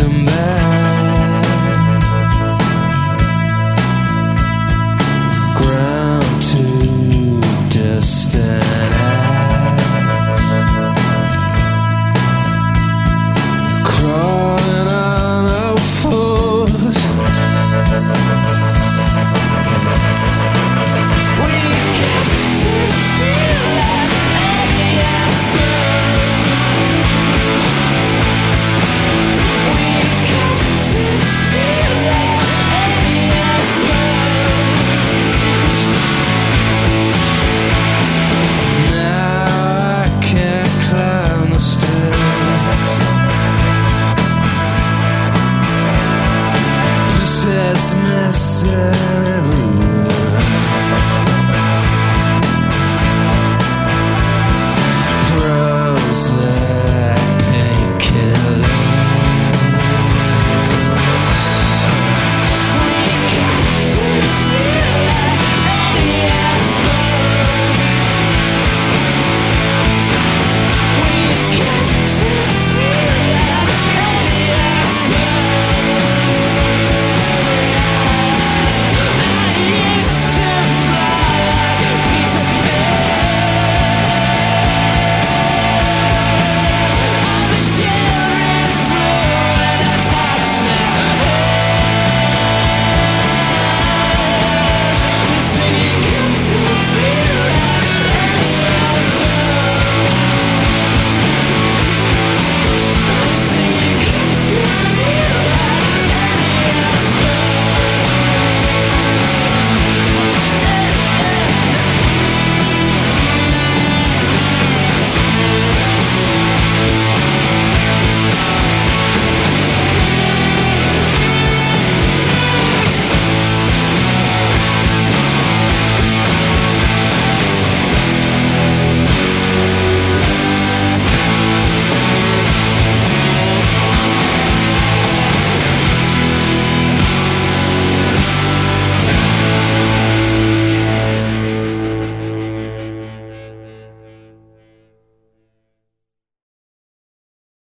a man Christmas and every